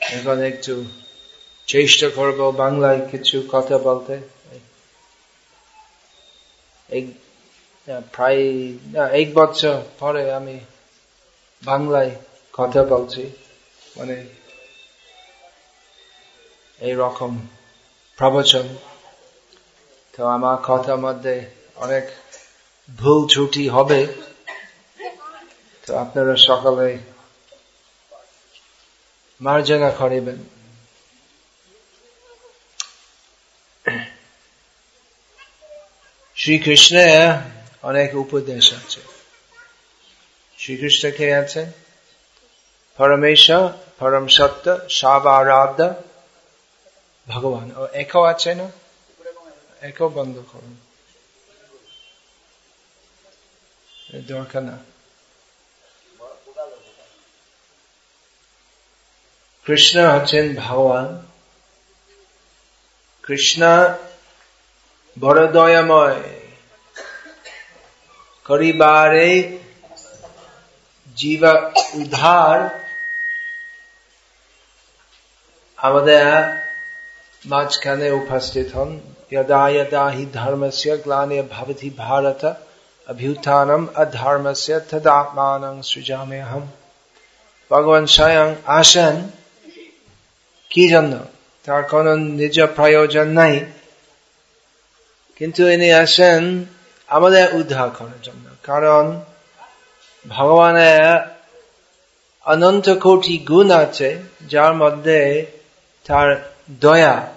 এখন একটু চেষ্টা করব বাংলায় কিছু কথা বলতে। প্রায় এক বছর পরে আমি বাংলায় কথা বলছি। মানে এই রকম প্রবচন। তো আমার কথার মধ্যে অনেক ভুল ত্রুটি হবে। তো আপনারা সকালে মার্জনা করিবেন শ্রীকৃষ্ণের অনেক উপদেশ আছে। শ্রীকৃষ্ণ কে আছে পরমেশ্বর, পরম সত্য সাবারাধ্য ভগবান। ও একও আছে না? একও বন্ধ করুন। দরকার না। কৃষ্ণ হচ্ছেন ভগবান কৃষ্ণ বড় দয়াময় করিবারে জীব উদ্ধার আমাদের মাঝখানে উপস্থিত হন यदा यदा हि धर्मस्य ग्लाने भवति भारत अभ्युत्थानम अधर्मस्य तदात्मान सृजामे हम ভগবান স্বয়ং আসেন কি জন্য? তার কোন নিজ প্রয়োজন নাই। কিন্তু ইনি আসেন আমাদের উদ্ধার করার জন্য। কারণ ভগবানের অনন্ত কোটি গুণ আছে, যার মধ্যে তার দয়া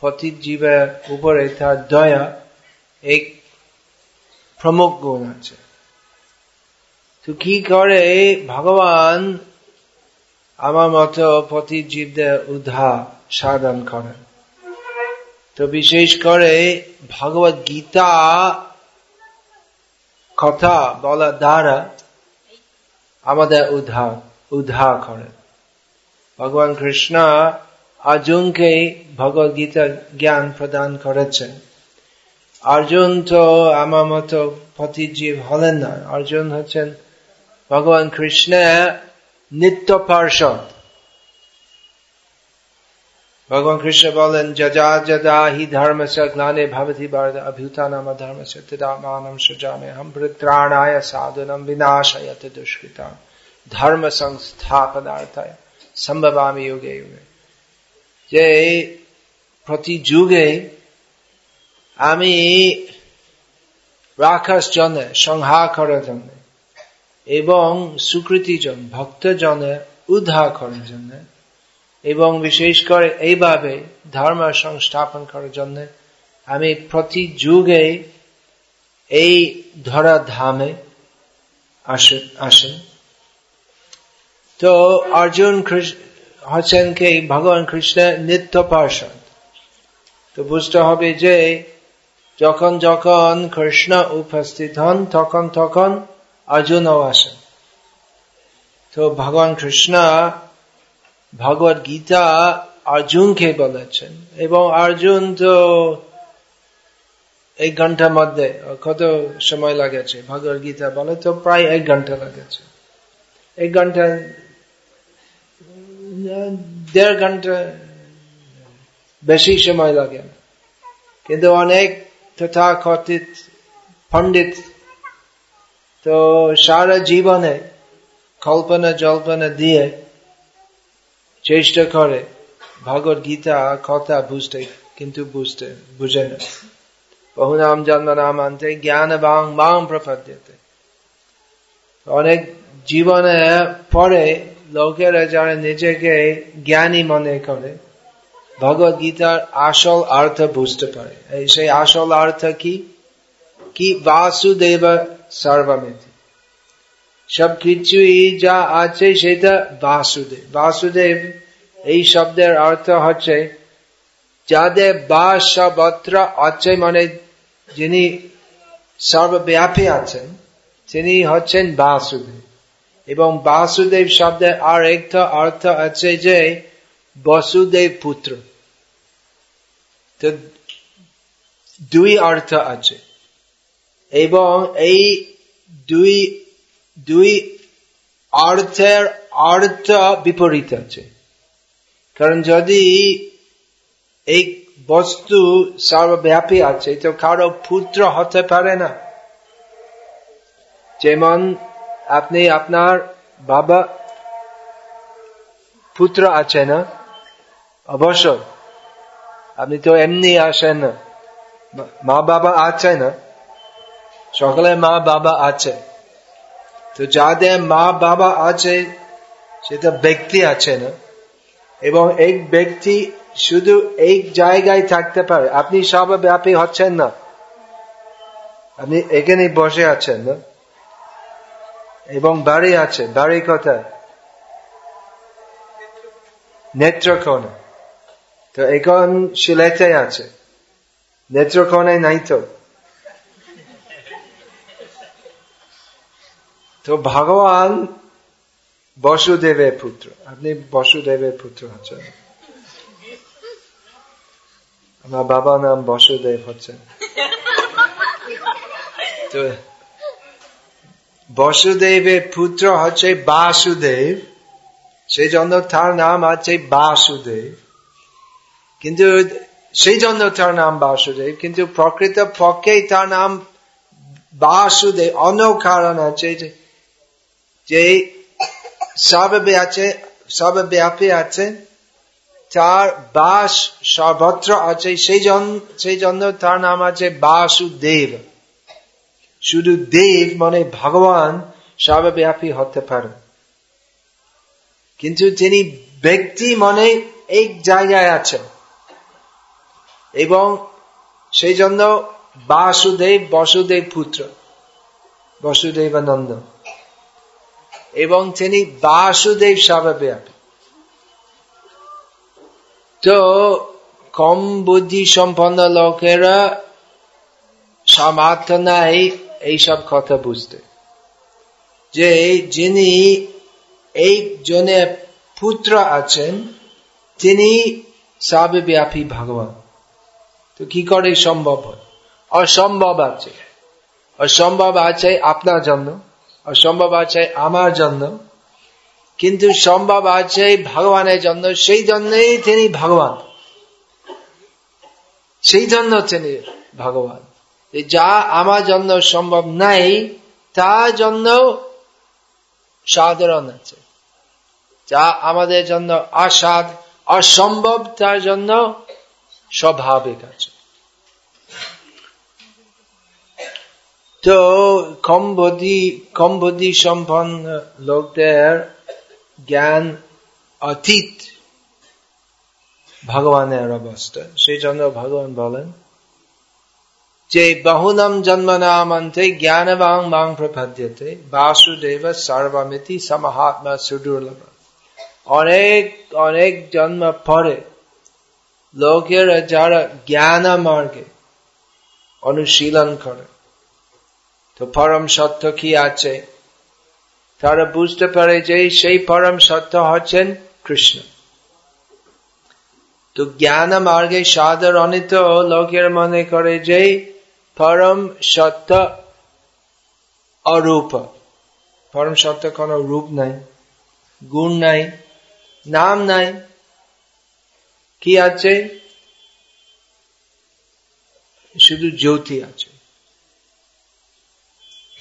প্রতি জীবের উপরে তার দয়া এক প্রমুখ গুণ আছে। তো কি করে ভগবান আমার মতো প্রতি জীবদের উদ্ধার সাধন করেন তো বিশেষ করে ভগবত গীতা কথা বলা দ্বারা আমাদের উদ্ধার উদ্ধার করেন ভগবান কৃষ্ণ অর্জুনকে ভগবত গীতা জ্ঞান প্রদান করেছেন। অর্জুন তো আমার মতো প্রতিজীব হলেন না। অর্জুন হচ্ছেন ভগবান কৃষ্ণের নিত্য পার্ষদ ভগবান কৃষ্ণ বলেন যজা যদা হি ধর্ম গ্লানে ভবতি ভারত অভ্যুত্থানম ধর্ম তদামানম সুজামে হম পৃত্রাণায় সাধনম বিনাশয়ত দুষ্কৃতা ধর্ম সংস্থাপনার্থায় সম্ভবামি যুগে যুগে যে প্রতি যুগে আমি রাখার জন্য সংহার করার জন্য এবং সুকৃতি জন ভক্ত জনে উদ্ধার করার জন্য, এবং বিশেষ করে এইভাবে ধর্ম সংস্থাপন করার জন্য আমি প্রতি যুগে এই ধরা ধামে আসেন তো অর্জুন হচ্ছেন কে ভগবান কৃষ্ণের নিত্য পার্ষদ। তো বুঝতে হবে যে যখন যখন কৃষ্ণ উপস্থিত হন, তখন তখন অর্জুনও আসেন তো ভগবান কৃষ্ণ ভগবত গীতা অর্জুনকে বলেছেন এবং অর্জুন তো এক ঘণ্টার মধ্যে কত সময় লাগেছে ভগবত গীতা বলে তো প্রায় এক ঘণ্টা লাগেছে এক ঘণ্টা দেড় ঘণ্টা বেশি সময় লাগে কিন্তু অনেক তথাকথিত পণ্ডিত তো সারা জীবনে কল্পনা জল্পনা দিয়ে চেষ্টা করে ভগবত গীতা কথা বুঝতে, কিন্তু বুঝতে, বুঝে না। বহুনাম জন্ম নাম আনতে জ্ঞান বাং বাং প্রপদ্যতে অনেক জীবনে পরে লোকেরা যারা নিজেকে জ্ঞানী মনে করে, ভগবত গীতার আসল অর্থ বুঝতে পারে। সেই আসল অর্থ কি? কি বাসুদেব সর্বমিতি সব কিছুই যা আছে সেটা বাসুদেব। বাসুদেব, এই শব্দের অর্থ হচ্ছে, যাদের বাস সবত্র আছে মানে যিনি সর্বব্যাপী আছেন, তিনি হচ্ছেন বাসুদেব। এবং বাসুদেব শব্দের আর একটা অর্থ আছে যে, বসুদেব পুত্র। তো দুই অর্থ আছে। এবং এই দুই দুই অর্থের অর্থ বিপরীত আছে। কারণ যদি এই বস্তু সর্বব্যাপী আছে, তো কারও পুত্র হতে পারে না। যেমন আপনি আপনার বাবা পুত্র আছে না, অবশ্য আপনি তো এমনি আসেন না, মা বাবা আছে না সকলে মা বাবা আছে। তো যাদের মা বাবা আছে সেটা ব্যক্তি আছে না। এবং এক ব্যক্তি শুধু এই জায়গায় থাকতে পারে। আপনি সর্বব্যাপী হচ্ছেন না। আপনি এখানে বসে আছেন না। এবং বাড়ি আছে। বাড়ি কোথায়? নেত্রকোণে তো এখন সিলেটে আছে। নেত্রকোণে নাই তো? তো ভগবান বসুদেবের পুত্র। আপনি বসুদেবের পুত্র হচ্ছেন। আমার বাবা নাম বসুদেব হচ্ছেন। তো বসুদেবের পুত্র হচ্ছে বাসুদেব। সেই জন্য তার নাম আছে বাসুদেব। কিন্তু সেই জন্য তার নাম বাসুদেব। কিন্তু প্রকৃত পক্ষে তার নাম বাসুদেব। অন্য কারণ আছে যে সর্বব্যাপী সর্বব্যাপী আছে, তার বাস সর্বত্র আছে, সেই জন্য সেই জন্য তার নাম আছে বাসুদেব। শুধু দেব মানে ভগবান সর্বব্যাপী হতে পারে। কিন্তু তিনি ব্যক্তি মনে এক জায়গায় আছেন এবং সেই জন্য বাসুদেব, বসুদেব পুত্র বসুদেব বসুদেবানন্দ। এবং তিনি বাসুদেব সর্বব্যাপী তো কম বুদ্ধি সম্পন্ন লোকেরা সামর্থ্য নাই এইসব কথা বুঝতে। যে যিনি এই একজনের পুত্র আছেন, তিনি সর্বব্যাপী ভগবান। তো কি করে সম্ভব হয়? অসম্ভব আছে। অসম্ভব আছে আপনার জন্য। অসম্ভব আছে আমার জন্য কিন্তু সম্ভব আছে ভগবানের জন্য সেই জন্যই তিনি ভগবান। সেই জন্য তিনি ভগবান। যা আমার জন্য সম্ভব নাই তার জন্য সাধারণ আছে। যা আমাদের জন্য অসাধ, অসম্ভব, তার জন্য স্বাভাবিক আছে। তো কম বুদ্ধি কম বুদ্ধি সম্পন্ন লোকদের জ্ঞান অতীত। ভগবানের অবস্থা। সেই জন্য ভগবান বলেন, যে বহুনম জন্মনামন্তে জ্ঞানবাং বাং প্রপদ্যতে বাসুদেব সর্বমিতি সমহাত্মা সুদুর্লভ। অনেক অনেক জন্ম পরে লোকেরা যারা জ্ঞান মার্গে অনুশীলন করে তো পরম সত্য কি আছে? তারা বুঝতে পারে যে সেই পরম সত্য হচ্ছেন কৃষ্ণ। তো জ্ঞান মার্গে সাধারণিত লোকের মনে করে যে পরম সত্য অরূপ। পরম সত্য কোন রূপ নাই, গুণ নাই, নাম নাই। কি আছে? শুধু জ্যোতি আছে।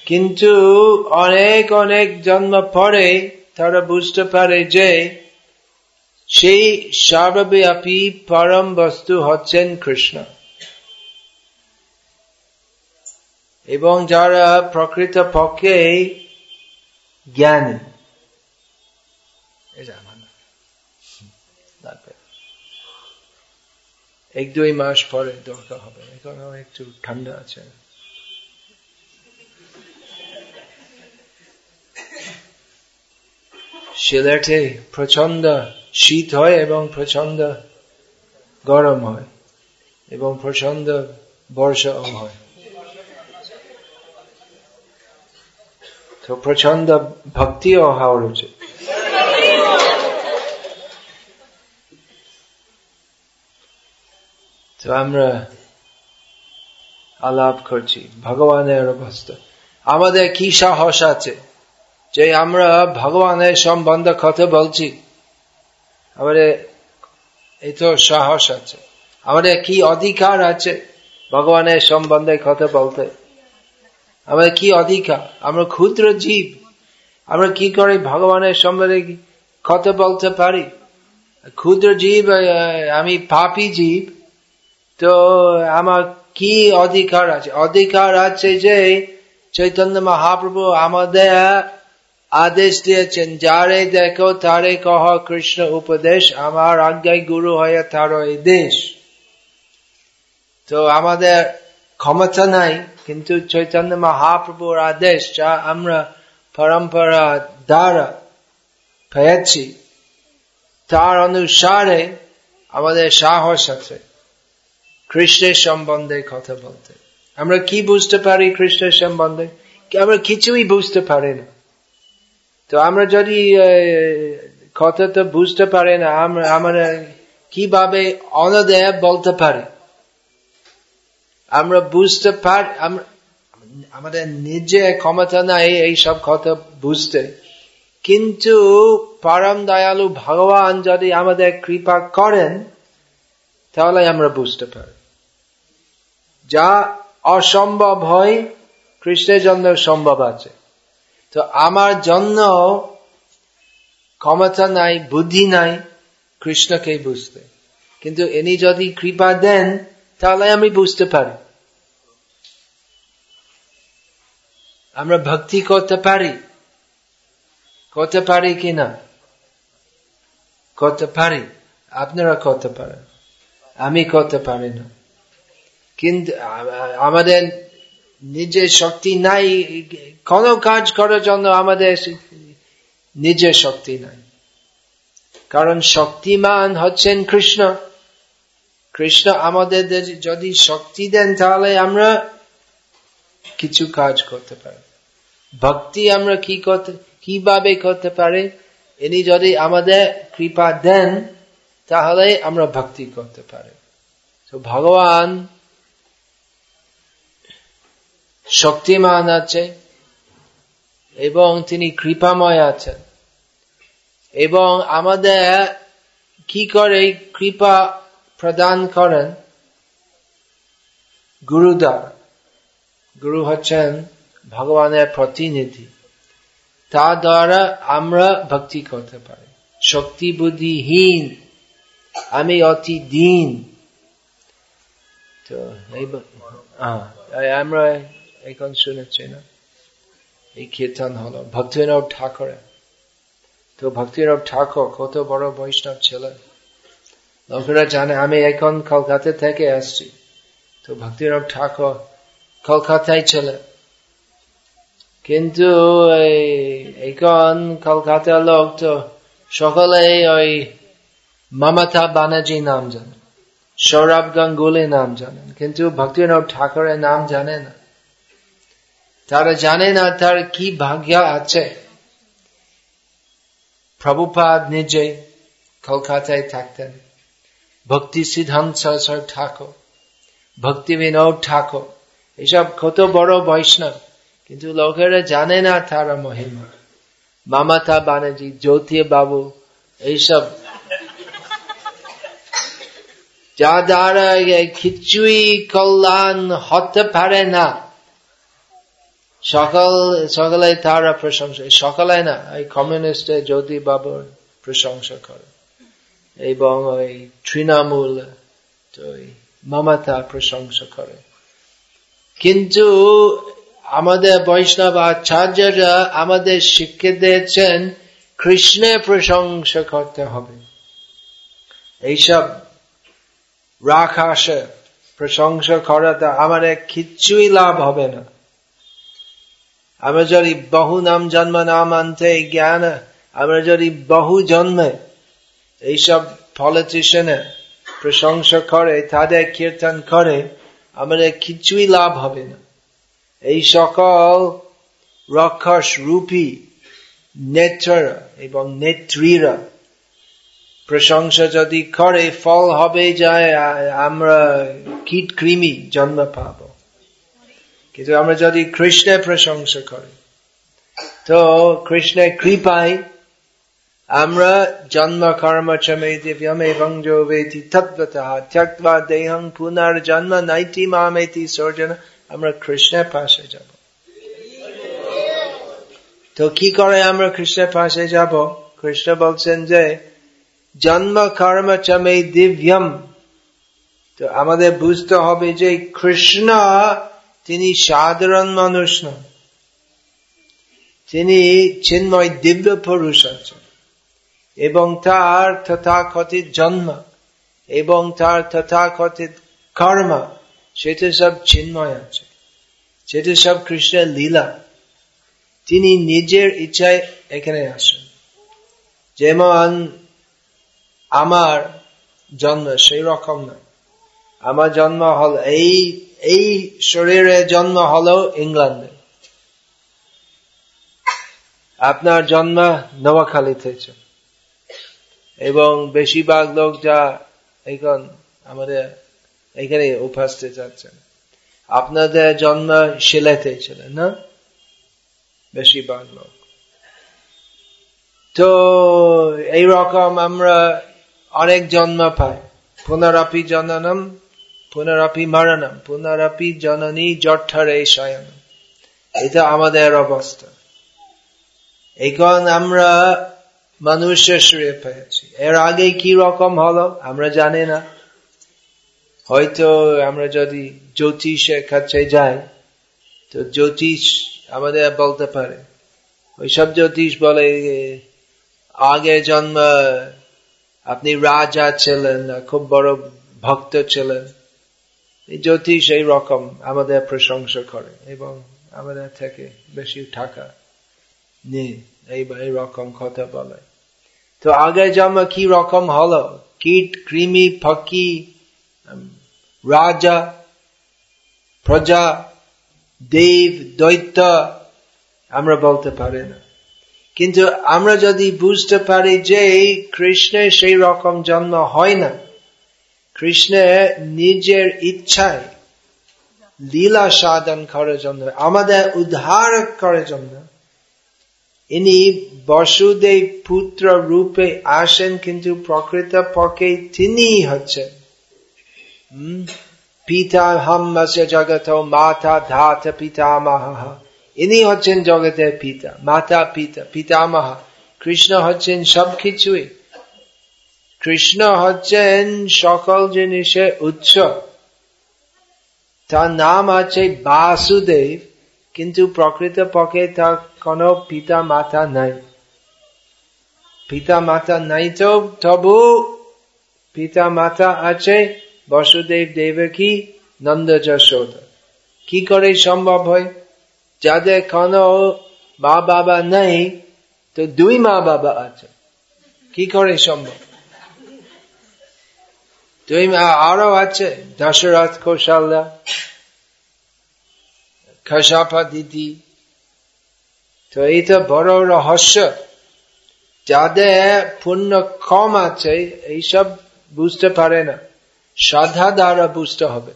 কিন্তু অনেক অনেক জন্ম পরে তারা বুঝতে পারে যে সেই সর্বব্যাপী পরম বস্তু হচ্ছেন কৃষ্ণ। এবং যারা প্রকৃত পক্ষে জ্ঞানী এক দুই মাস পরে দরকার হবে। এখন একটু ঠান্ডা আছে। সিলেটে প্রচণ্ড শীত হয় এবং প্রচণ্ড গরম হয় এবং প্রচণ্ড বর্ষাও হয়। তো প্রচণ্ড ভক্তিও হওয়ার উচিত তো আমরা আলাপ করছি, ভগবানের অবস্থা। আমাদের কি সাহস আছে? যে আমরা ভগবানের সম্বন্ধে কথা বলছি, আমাদের এই তো সাহস আছে। আমাদের কি অধিকার আছে ভগবানের সম্বন্ধে কথা বলতে? আমাদের কি অধিকার? আমরা ক্ষুদ্র জীব। আমরা কি করে ভগবানের সম্বন্ধে কথা বলতে পারি? ক্ষুদ্র জীব আমি পাপি জীব, তো আমার কি অধিকার আছে? অধিকার আছে যে চৈতন্য মহাপ্রভু আমাদের আদেশ দিয়েছেন, যারে দেখো, তারে কহ, কৃষ্ণ উপদেশ, আমার আজ্ঞায় গুরু হয়ে তার এই দেশ। তো আমাদের ক্ষমতা নাই, কিন্তু চৈতন্য মহাপ্রভুর আদেশ যা আমরা পরম্পরা দ্বারা পেয়েছি। তার অনুসারে আমাদের সাহস আছে, কৃষ্ণের সম্বন্ধে কথা বলতে। আমরা কি বুঝতে পারি কৃষ্ণের সম্বন্ধে? আমরা কিছুই বুঝতে পারি না। তো আমরা যদি কথা তো বুঝতে পারি না, আমরা আমরা কীভাবে অনদেয় বলতে পারি? আমরা বুঝতে পারি আমাদের নিজে ক্ষমতা নাই এইসব কথা বুঝতে। কিন্তু পরম দয়ালু ভগবান যদি আমাদের কৃপা করেন, তাহলে আমরা বুঝতে পারি। যা অসম্ভব হয়, কৃষ্ণের জন্য সম্ভব আছে। তো আমার জন্য ক্ষমতা নাই, বুদ্ধি নাই কৃষ্ণকে বুঝতে কিন্তু ইনি যদি কৃপা দেন, তাহলে আমি বুঝতে পারি। আমরা ভক্তি করতে পারি। করতে পারি কি না? করতে পারি। আপনারা করতে পারেন। আমি করতে পারি না। কিন্তু আমাদের নিজের শক্তি নাই কোন কাজ করার জন্য আমাদের নিজের শক্তি নাই। কারণ শক্তিমান হচ্ছেন কৃষ্ণ। কৃষ্ণ আমাদের যদি শক্তি দেন তাহলে আমরা কিছু কাজ করতে পারি। ভক্তি আমরা কি করতে কীভাবে করতে পারি? ইনি যদি আমাদের কৃপা দেন, তাহলে আমরা ভক্তি করতে পারি। তো ভগবান শক্তিমান আছে। এবং তিনি কৃপাময় আছেন। এবং আমাদের কি করে কৃপা প্রদান করেন? গুরুদার গুরু হচ্ছেন ভগবানের প্রতিনিধি। তা দ্বারা আমরা ভক্তি করতে পারি। শক্তি বুদ্ধিহীন। আমি অতি দিন। তো আমরা এখন শুনেছি না। এই কীর্তন হলো। ভক্তিনাথ ঠাকুর। তো ভক্তিনাথ ঠাকুর, কত বড় বৈষ্ণব ছিলেন লোকেরা জানে, আমি এখন কলকাতা থেকে আসছি। তো ভক্তিনাথ ঠাকুর, কলকাতায় ছিলেন কিন্তু এখন কলকাতার লোক তো সকলে ওই মমতা বানার্জি নাম জানে, সৌরভ গাঙ্গুলি নাম জানেন কিন্তু ভক্তিনাথ ঠাকুরের নাম জানে না। তারা জানে না তার কি ভাগ্য আছে। প্রভুপাদ নিজে কলকাতায় থাকতেন। ভক্তি সিদ্ধান্ত ঠাকুর, ভক্তি বিনোদ ঠাকুর, এসব কত বড় বৈষ্ণব, কিন্তু লোকেরা জানে না তারা মহিমা। মামাতা বানার্জি, জ্যোতি বাবু, এইসব। যা দ্বারা খিচুই কল্যাণ হতে পারে না। সকাল সকালে তারা প্রশংসা সকালে না, এই কমিউনিস্টে জ্যোতি বাবুর প্রশংসা করে। এবং ওই তৃণমূল মমতা প্রশংসা করে। কিন্তু আমাদের বৈষ্ণব আচার্যরা আমাদের শিক্ষা দিয়েছেন কৃষ্ণের প্রশংসা করতে হবে। এইসব রাখাসে প্রশংসা করাতে আমাদের কিচ্ছুই লাভ হবে না। আমরা যদি বহু নাম জন্ম নাম আনতে জ্ঞান, আমরা যদি বহু জন্মে এইসব পলিটিশিয়ানে প্রশংসা করে, তাদের কীর্তন করে, আমাদের কিছুই লাভ হবে না। এই সকল রক্ষস রূপী নেত্ররা এবং নেত্রীরা প্রশংসা যদি করে, ফল হবে যায়, আমরা কীট কৃমি জন্ম পাব। কিন্তু আমরা যদি কৃষ্ণের প্রশংসা করি, তো কৃষ্ণের কৃপায় আমরা জন্ম কর্ম চমে মামেতি সর্জন আমরা কৃষ্ণের পাশে যাব। তো কি করে আমরা কৃষ্ণের পাশে যাব? কৃষ্ণ বলছেন যে জন্ম কর্ম চমে দিব্যম তো আমাদের বুঝতে হবে যে কৃষ্ণ তিনি সাধারণ মানুষ নন তিনি চিন্ময় দিব্য পুরুষ আছেন। এবং তার তথাকথিত জন্ম এবং তার তথাকথিত কর্ম, সেটা সব চিন্ময় আছে। সেটা সব কৃষ্ণের লীলা। তিনি নিজের ইচ্ছায় এখানে আসেন। যেমন আমার জন্ম সেই রকম না। আমার জন্ম হল এই এই শরীরে জন্ম হলো ইংল্যান্ডে। আপনার জন্ম নোয়াখালীতে এবং বেশিরভাগ লোক যা এখন আমাদের এখানে উপস্থিত আছেন, আপনাদের জন্ম শিলেতে ছিলেন না? বেশিরভাগ লোক। তো এইরকম আমরা অনেক জন্ম পাই। পুনরাপি জননম পুনরাপি মরণম পুনরাপি জননী জঠরে শয়নম এটা আমাদের অবস্থা। এখন আমরা মানুষের শরীর পেয়েছি এর আগে কি রকম হলো, আমরা জানি না। হয়তো আমরা যদি জ্যোতিষের কাছে যাই, তো জ্যোতিষ আমাদের বলতে পারে। ওইসব জ্যোতিষ বলে, আগে জন্ম আপনি রাজা ছিলেন খুব বড় ভক্ত ছিলেন। জ্যোতিষ এই রকম আমাদের প্রশংসা করে এবং আমাদের থেকে বেশি টাকা নেই এই রকম কথা বলে। তো আগে জন্ম কি রকম হলো? কীট, কৃমি, ফকি রাজা, প্রজা, দেব, দৈত্য আমরা বলতে পারি না। কিন্তু আমরা যদি বুঝতে পারি যে কৃষ্ণের সেই রকম জন্ম হয় না কৃষ্ণের নিজের ইচ্ছায় লীলা সাধন করার জন্য, আমাদের উদ্ধার করার জন্য, ইনি বসুদেব পুত্র রূপে আসেন, কিন্তু প্রকৃত পক্ষে তিনি হচ্ছেন পিতা হাম্মাস্য জগত মাতা ধাত পিতামহ। ইনি হচ্ছেন জগতের পিতা, মাতা পিতা, পিতামহ। কৃষ্ণ হচ্ছেন সবকিছুই। কৃষ্ণ হচ্ছেন সকল জিনিসের উৎস তার নাম আছে বাসুদেব, কিন্তু প্রকৃত পক্ষে তার কোন পিতা মাতা নাই। পিতা মাতা নাই তো তবু পিতা মাতা আছে বসুদেব দেবকী নন্দ যশোদা কি করে সম্ভব হয়? যাদের কোন মা বাবা নেই, তো দুই মা বাবা আছে। কি করে সম্ভব? দুই আরও আছে দশরথ কৌশল্যা খসাপা দিদি তো এইটা বড় রহস্য যাদের পুণ্য কম আছে এইসব বুঝতে পারে না শ্রদ্ধা দ্বারা বুঝতে হবে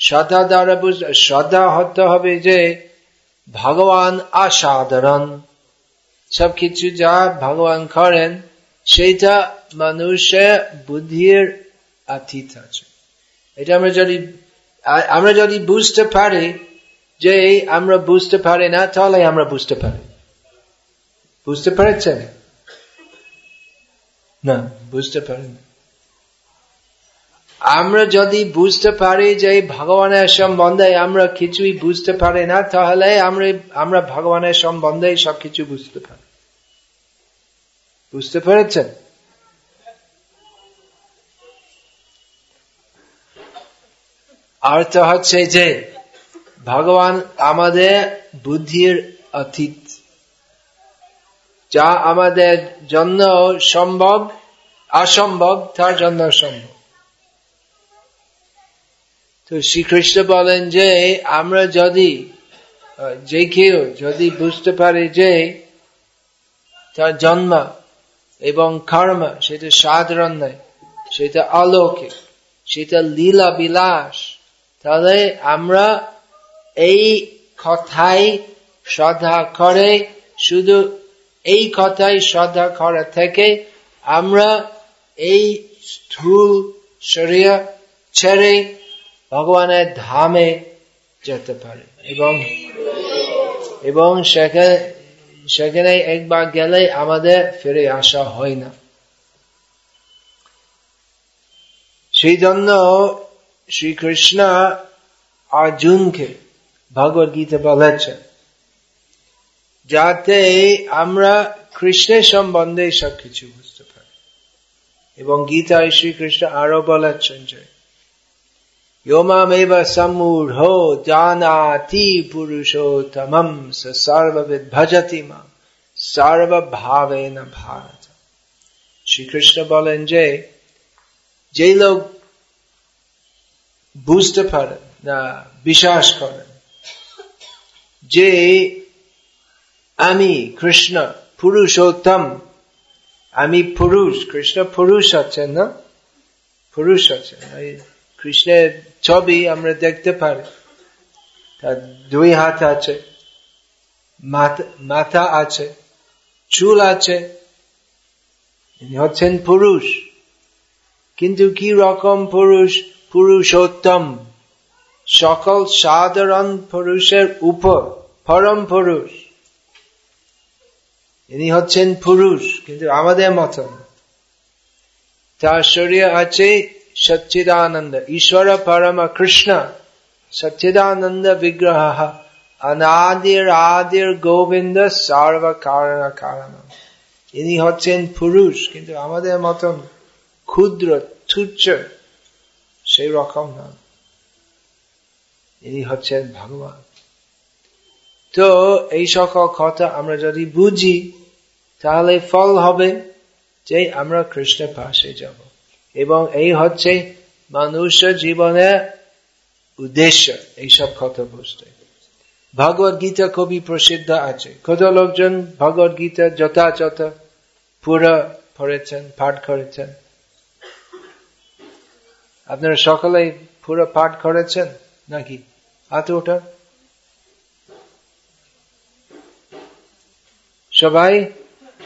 শ্রদ্ধা দ্বারা বুঝতে শ্রদ্ধা হতে হবে যে ভগবান অসাধারণ সবকিছু যা ভগবান করেন সেইটা মানুষের বুদ্ধির আতীত আছে। এটা আমরা যদি আমরা যদি বুঝতে পারি যে আমরা বুঝতে পারি না, তাহলে আমরা বুঝতে পারি। বুঝতে পারছেন? না, বুঝতে পারি না। আমরা যদি বুঝতে পারি যে ভগবানের সম্বন্ধে আমরা কিছুই বুঝতে পারি না, তাহলে আমরা আমরা ভগবানের সম্বন্ধে সবকিছু বুঝতে পারি। বুঝতে পেরেছেন? অর্থ হচ্ছে যে, ভগবান আমাদের বুদ্ধির অতীত। যা আমাদের জন্য সম্ভব, অসম্ভব, তার জন্য সম্ভব। তো শ্রীকৃষ্ণ বলেন যে, আমরা যদি, যে কেউ যদি বুঝতে পারে যে, তার জন্ম এবং কর্ম, সেটা সাধারণ নয়, সেটা অলৌকিক, সেটা লীলা বিলাস তাহলে আমরা এই কথাই শ্রদ্ধা করে, শুধু এই কথাই শ্রদ্ধা করা থেকে আমরা এই স্থূল শরীর ছেড়ে ভগবানের ধামে যেতে পারে। এবং এবং সেখানে একবার গেলে আমাদের ফিরে আসা হয় না। সেই জন্য শ্রীকৃষ্ণ অর্জুনকে ভগবত গীতা বলেছেন যাতে আমরা কৃষ্ণের সম্বন্ধে সবকিছু বুঝতে পারি এবং গীতায় শ্রীকৃষ্ণ আরো বলেছেন যে योमामेव सम्मूढ़ो जानाति पुरुषोत्तमं स सर्वविद भजति माम সর্বভাবে না ভারত শ্রীকৃষ্ণ বলেন যে যে লোক বুঝতে পারেন না, বিশ্বাস করেন যে আমি কৃষ্ণ, পুরুষোত্তম। আমি পুরুষ, কৃষ্ণ পুরুষ আছেন, না? পুরুষ আছেন। কৃষ্ণের ছবি আমরা দেখতে পারি। তার দুই হাত আছে, মাথা আছে, চুল আছে। হচ্ছেন পুরুষ। কিন্তু কি রকম পুরুষ? পুরুষোত্তম। সকল সাধারণ পুরুষের উপর পরম পুরুষ। ইনি হচ্ছেন পুরুষ, কিন্তু আমাদের মতন। তার শরীর আছে সচ্চিদানন্দ, ঈশ্বর পরম কৃষ্ণ, সচ্চিদানন্দ বিগ্রহ, অনাদির আদির গোবিন্দ সর্ব কারণ কারণ। ইনি হচ্ছেন পুরুষ, কিন্তু আমাদের মতন ক্ষুদ্র, তুচ্ছ সেই রকম না। ইনি হচ্ছেন ভগবান। তো এই সকল কথা আমরা যদি বুঝি, তাহলে ফল হবে যে আমরা কৃষ্ণের পাশে যাব। এবং এই হচ্ছে মানুষ জীবনের উদ্দেশ্য এইসব কথা বুঝতে। ভগবত গীতা খুবই প্রসিদ্ধ আছে। কত লোকজন ভগবত গীতা যথাযথ পুরো পড়েছেন, পাঠ করেছেন। আপনারা সকলে পুরো পাঠ করেছেন নাকি? হাতে ওটা সবাই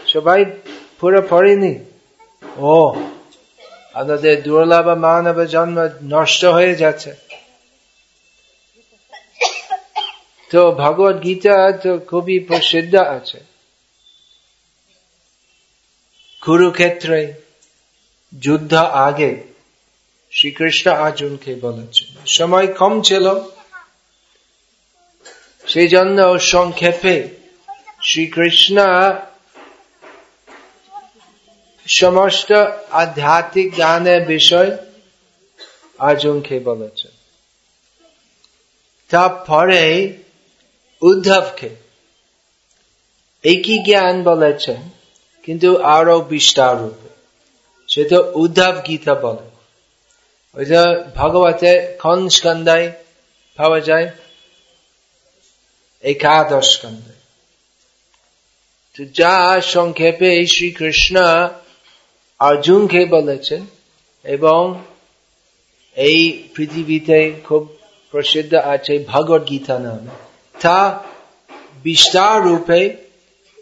সবাই পুরো পড়েনি? ও আমাদের দুর্লভ মানব জন্ম নষ্ট হয়ে যাচ্ছে। তো ভগবত গীতা তো খুবই প্রসিদ্ধ আছে। কুরুক্ষেত্রে যুদ্ধ আগে শ্রীকৃষ্ণ অর্জুনকে বলেছেন সময় কম ছিল। সেই জন্য সংক্ষেপে শ্রীকৃষ্ণ সমস্ত আধ্যাত্মিক জ্ঞানের বিষয় অর্জুনকে বলেছেন তারপরে উদ্ধবকে একই জ্ঞান বলেছেন, কিন্তু আরও বিস্তার রূপে। সেটা উদ্ধব গীতা বলে। ওইটা ভগবতে খন স্কন্দায় পাওয়া যায়? একাদশ স্কন্দায় যা সংক্ষেপে শ্রীকৃষ্ণ অর্জুনকে বলেছেন এবং এই পৃথিবীতে খুব প্রসিদ্ধ আছে ভগবত গীতা নামে। তা বিস্তার রূপে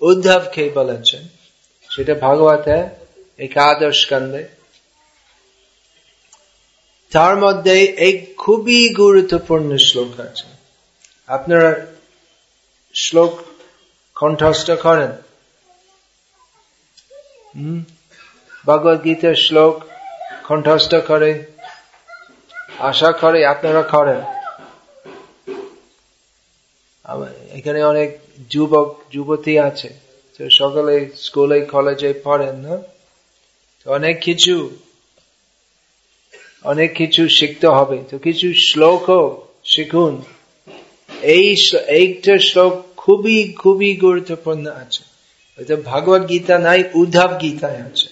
উদ্ধবকে বলেছেন। সেটা ভাগবতে একাদশ স্কন্ধে তার মধ্যে এক খুবই গুরুত্বপূর্ণ শ্লোক আছে। আপনারা শ্লোক কণ্ঠস্থ করেন। ভগবত গীতার শ্লোক কণ্ঠস্থ করে। আশা করে আপনারা করেন। এখানে অনেক যুবক, যুবতী আছে। সকলে স্কুলে, কলেজে পড়েন, না? অনেক কিছু অনেক কিছু শিখতে হবে। তো কিছু শ্লোক শিখুন। এই এইটা শ্লোক খুবই খুবই গুরুত্বপূর্ণ আছে। ভগবত গীতা নাই, উদ্ধব গীতায় আছে।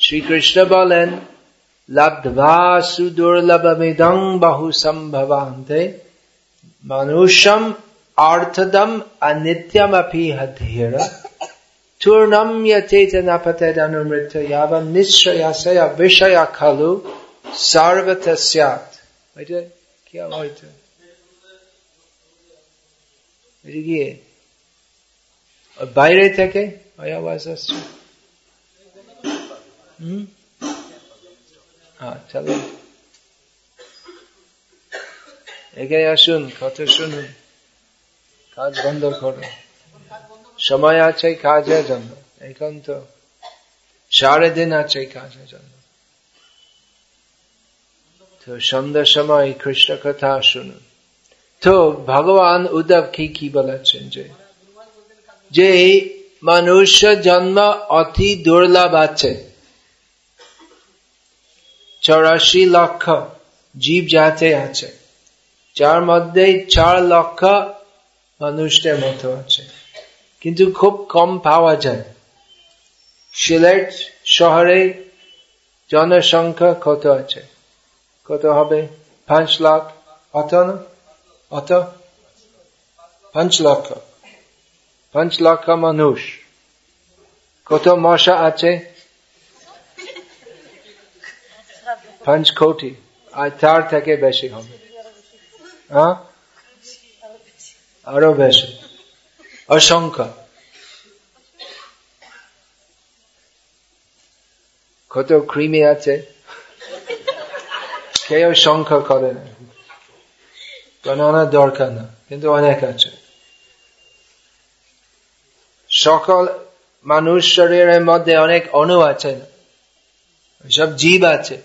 শ্রীকৃষ্ণ বলেন লব্ধা সুদুর্লভ সুদুর্লভমিদং বহু সম্ভবান্তে মানুষম অর্থদম অনিত্যম আপি হধীর চূর্ণম চেতনা পতেদনুমৃত নিশ্চয় নিশ্চয়াশয় বিষয়া খলু sarvatasyat. বাইরে থেকে আওয়াজ আসছে এখানে আসুন কথা শুনুন কাজ বন্ধ করো সময় আছে কাজের জন্য এখন তো সারাদিন আছে কাজের জন্য তো সন্ধ্যার সময় কৃষ্ণ কথা শুনুন তো ভগবান উদ্ধব কি কি বলেছেন যে যে মনুষ্য জন্ম অতি দুর্লভ আছে চৌরাশি লক্ষ জীব জাতে আছে যার মধ্যে চার লক্ষ মানুষদের মতো আছে কিন্তু খুব কম পাওয়া যায় সিলেট শহরে জনসংখ্যা কত আছে কত হবে? পাঁচ লাখ অত না অত পাঁচ লক্ষ। পাঁচ লক্ষ মানুষ। কত মশা আছে? পাঁচ কোটি। আর তার থেকে বেশি হবে। হ্যাঁ? আরও বেশি। অসংখ্য। কত কৃমি আছে? কেউ সংখ্যা করে না। দরকার না। কিন্তু অনেক আছে। সকল মানুষ শরীরের মধ্যে অনেক অণু আছে সব জীব আছে।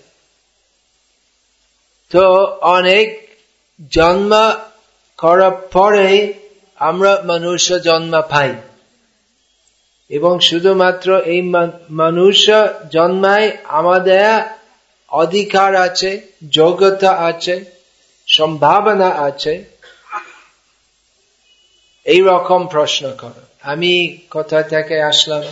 তো অনেক জন্ম করার পরে আমরা মনুষ্য জন্ম পাই। এবং শুধুমাত্র এই মনুষ্য জন্মায় আমাদের অধিকার আছে, যোগ্যতা আছে, সম্ভাবনা আছে। এই রকম প্রশ্ন করো। আমি কোথা থেকে আসলাম?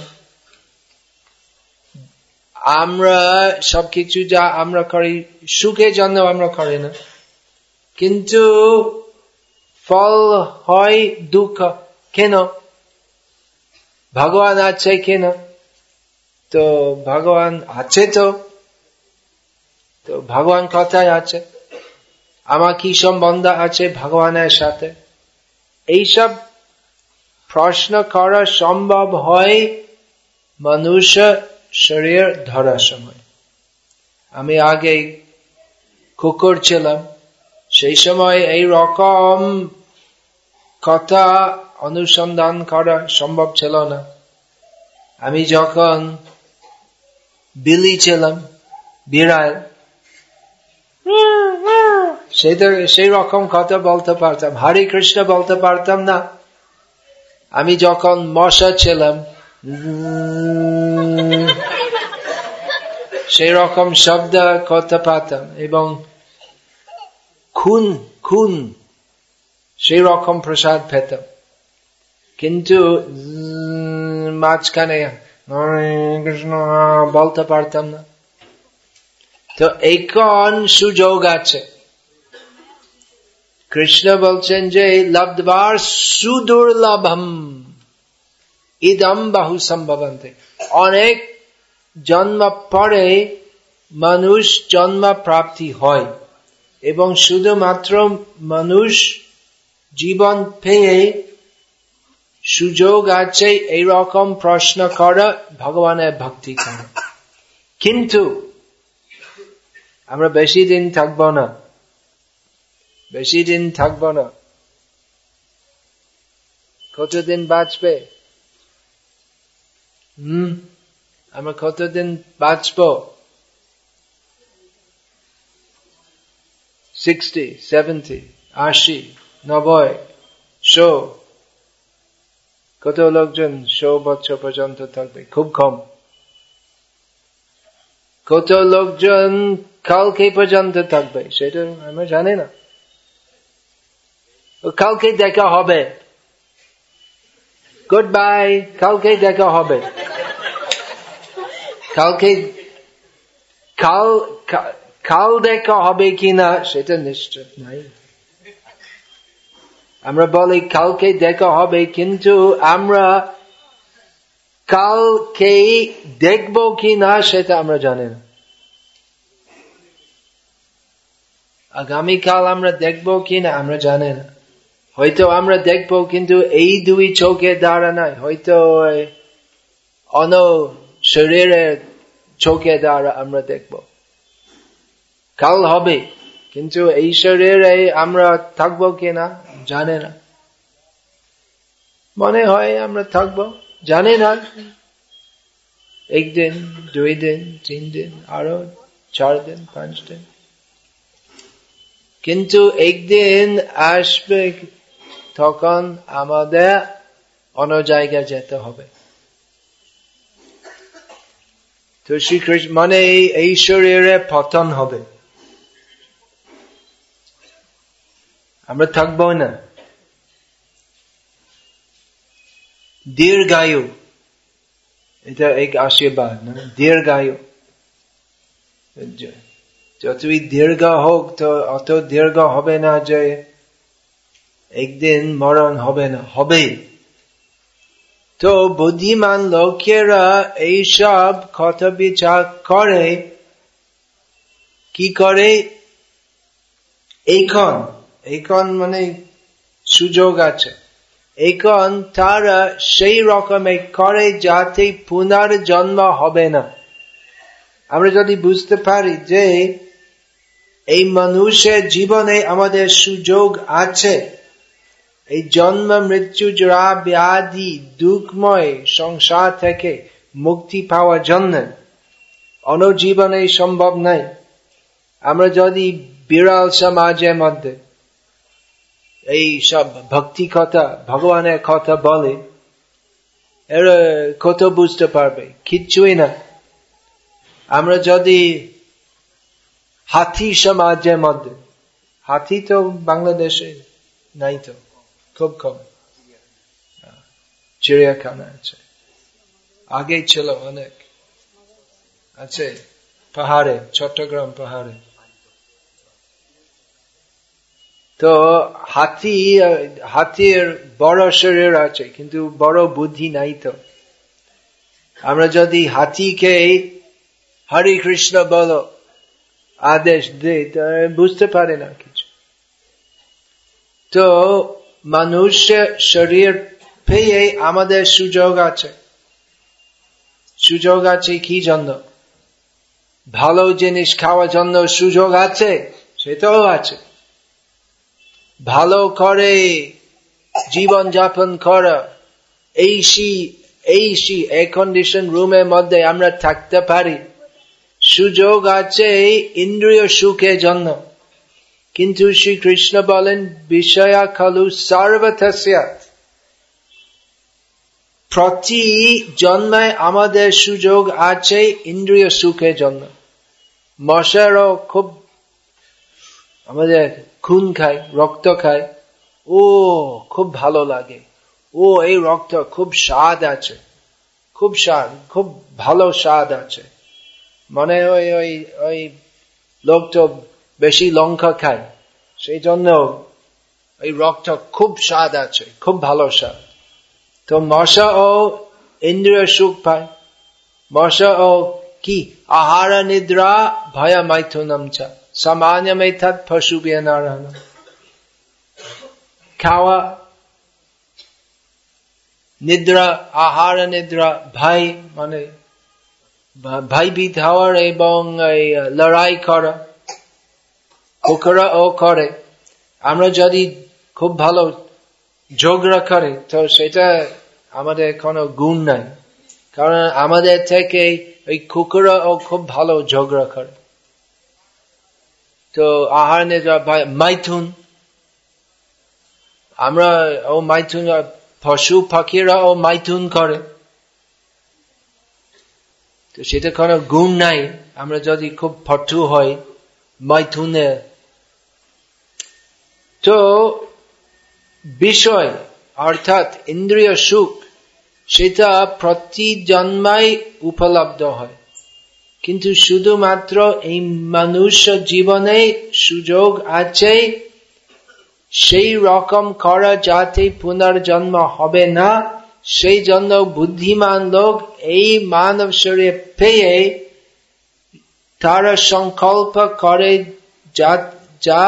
আমরা সবকিছু যা আমরা করি, সুখের জন্য আমরা করি না। কিন্তু ফল হয় দুঃখ, কেন? ভগবান আছে কেন? তো ভগবান আছে তো। তো ভগবান কথায় আছে। আমার কি সম্বন্ধ আছে ভগবানের সাথে? এইসব প্রশ্ন করা সম্ভব হয় মানুষ শরীর ধরার সময়। আমি আগে কুকুর ছিলাম। সেই সময় এই রকম কথা অনুসন্ধান করা সম্ভব ছিল না। আমি যখন বিলি ছিলাম, বিড়াল সেটা সেই রকম কথা বলতে পারতাম। হরে কৃষ্ণ বলতে পারতাম না। আমি যখন মশা ছিলাম, সেই রকম শব্দ করতে পারতাম এবং খুন খুন, সেই রকম প্রসাদ পেতাম। কিন্তু মাঝখানে কৃষ্ণ বলতে পারতাম না। তো এখন সুযোগ আছে? কৃষ্ণ বলছেন যে লব্ধবার সুদুর্লভম ইদম বাহু সম্ভবন্তে অনেক জন্ম পরে মানুষ জন্ম প্রাপ্তি হয় এবং শুধুমাত্র মানুষ জীবন পেয়ে সুযোগ আছে এইরকম প্রশ্ন করা ভগবানের ভক্তি করা কিন্তু আমরা বেশি দিন থাকব না বেশি দিন থাকব না। কতদিন বাঁচবে? হম? আমরা কতদিন বাঁচব? সিক্সটি সেভেন্টি আশি, নব্বই শো কত লোকজন শো বছর পর্যন্ত থাকবে? খুব কম। কত লোকজন কালকে পর্যন্ত থাকবে? সেটা আমরা জানি না। কালকে দেখা হবে। গুড বাই কালকে দেখা হবে। কালকে কাল কাল দেখা হবে কিনা সেটা নিশ্চিত নাই। আমরা বলি কালকে দেখা হবে, কিন্তু আমরা কালকে দেখব কি না সেটা আমরা জানি না। আগামীকাল আমরা দেখব কি না আমরা জানি না। হয়তো আমরা দেখব কিন্তু এই দুই চোখে দ্বারা নাই, হয়তো অন শরীরের চোখে দ্বারা আমরা দেখব। কাল হবে, কিন্তু এই শরীরে আমরা থাকব কিনা জানে না। মনে হয় আমরা থাকব, জানে না। একদিন, দুই দিন, তিন দিন, আরও চার দিন, পাঁচ দিন। কিন্তু একদিন আসবে তখন আমাদের অন্য জায়গায় যেতে হবে। তো শ্রীকৃষ্ণ মানে এই শরীরে পতন হবে। আমরা থাকব না। দীর্ঘায়ু। এটা এক আশীর্বাদ, না? দীর্ঘায়ু। যতই দীর্ঘ হোক, তো অত দীর্ঘ হবে না যে একদিন মরণ হবে না হবে তো বুদ্ধিমান লোকেরা এইসব কথা বিচার করে, কি করে? এইখন এইখন মানে সুযোগ আছে। এখন তারা সেই রকমের করে যাতে পুনর্জন্ম হবে না। আমরা যদি বুঝতে পারি যে এই মানুষের জীবনে আমাদের সুযোগ আছে এই জন্ম, মৃত্যু, জোড়া, ব্যাধি, দুঃখময় সংসার থেকে মুক্তি পাওয়ার জন্য জীবনে সম্ভব নাই। আমরা যদি বিড়াল সমাজের মধ্যে এই সব ভক্তি কথা, ভগবানের কথা বলে, এরা কত বুঝতে পারবে, কিচ্ছুই না। আমরা যদি হাতি সমাজের মধ্যে, হাতি তো বাংলাদেশে নাই তো। খুব কম। চিড়িয়াখানা আছে আগে ছিল অনেক। আছে পাহাড়ে, চট্টগ্রাম পাহাড়ে। তো হাতি, হাতির বড় শরীর আছে, কিন্তু বড় বুদ্ধি নাই তো। আমরা যদি হাতিকে হরে কৃষ্ণ বল, আদেশ দে বুঝতে পারে না কিছু। তো মানুষ শরীর পেয়ে আমাদের সুযোগ আছে। সুযোগ আছে কি জন্য? ভালো জিনিস খাওয়ার জন্য সুযোগ আছে, সেটাও আছে। ভালো করে জীবন যাপন করা এইসি এইসি এয়ার কন্ডিশন রুমের মধ্যে আমরা থাকতে পারি। সুযোগ আছে ইন্দ্রিয় সুখের জন্য। কিন্তু শ্রী কৃষ্ণ বলেন, বিষয়া খালু সর্বথস্যাত প্রতি জন্মায় আমাদের সুযোগ আছে ইন্দ্রিয় সুখের জন্য। মশারও খুব আমাদের খুন খায়, রক্ত খায়। ও, খুব ভালো লাগে। ও, এই রক্ত খুব স্বাদ আছে। খুব স্বাদ, খুব ভালো স্বাদ আছে। মানে ওই ওই ওই লোক তো বেশি লঙ্কা খায়। সেই জন্য এই রক্ত খুব স্বাদ আছে, খুব ভালো স্বাদ। তো মশা ও ইন্দ্রিয় সুখ পায়। মশা ও কি? আহার নিদ্রা ভয়া মাইথুনম চা। সামান্যমে তৎ পশু নারায়ণ খাওয়া, নিদ্রা, আহার নিদ্রা, ভাই মানে ভয়ভীত হওয়ার এবং লড়াই করা। কুকুরা ও করে। আমরা যদি খুব ভালো ঝগড়া করে, তো সেটা আমাদের কোনো গুণ নাই। কারণ আমাদের থেকে ওই কুকুরা ও খুব ভালো ঝগড়া করে। তো আহার মাইথুন। আমরা ও মাইথুন, পশু পাখিরা ও মাইথুন করে। তো সেটা কোনো গুণ নাই। আমরা যদি খুব ফটু হয় মাইথুনে তো বিষয়, অর্থাৎ ইন্দ্রিয় সুখ, সেটা প্রতি জন্মায় উপলব্ধ হয়। কিন্তু শুধুমাত্র এই মনুষ্য জীবনে সুযোগ আছে, সেই রকম করা যাতে পুনর্জন্ম হবে না, সেই জন্য বুদ্ধিমান লোক এই মানব শরীর পেয়ে তারা সংকল্প করে যা